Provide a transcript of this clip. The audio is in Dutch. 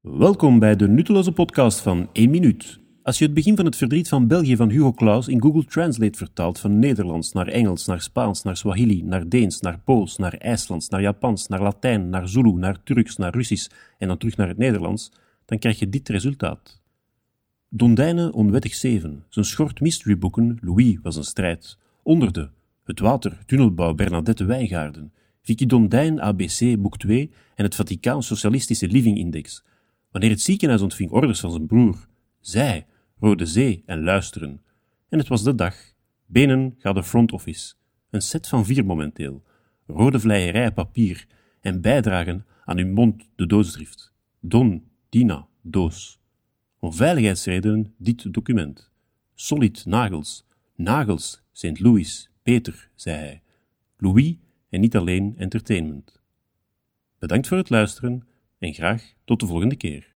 Welkom bij de nutteloze podcast van 1 minuut. Als je het begin van het verdriet van België van Hugo Claus in Google Translate vertaalt van Nederlands naar Engels, naar Spaans, naar Swahili, naar Deens, naar Pools, naar IJslands, naar Japans, naar Latijn, naar Zulu, naar Turks, naar Russisch en dan terug naar het Nederlands, dan krijg je dit resultaat. Dondijnen onwettig 7. Zijn schort mysteryboeken Louis was een strijd. Onderde. Het water, tunnelbouw Bernadette Wijgaarden. Vicky Dondijn ABC boek 2 en het Vaticaans Socialistische Living Index. Wanneer het ziekenhuis ontving orders van zijn broer. Zij, Rode Zee en luisteren. En het was de dag. Benen gaat de front office. Een set van vier momenteel. Rode vleierij papier en bijdragen aan uw mond de doodsdrift. Don, Dina, doos. Om veiligheidsredenen dit document. Solid nagels. Nagels, St. Louis, Peter, zei hij. Louis en niet alleen entertainment. Bedankt voor het luisteren en graag tot de volgende keer.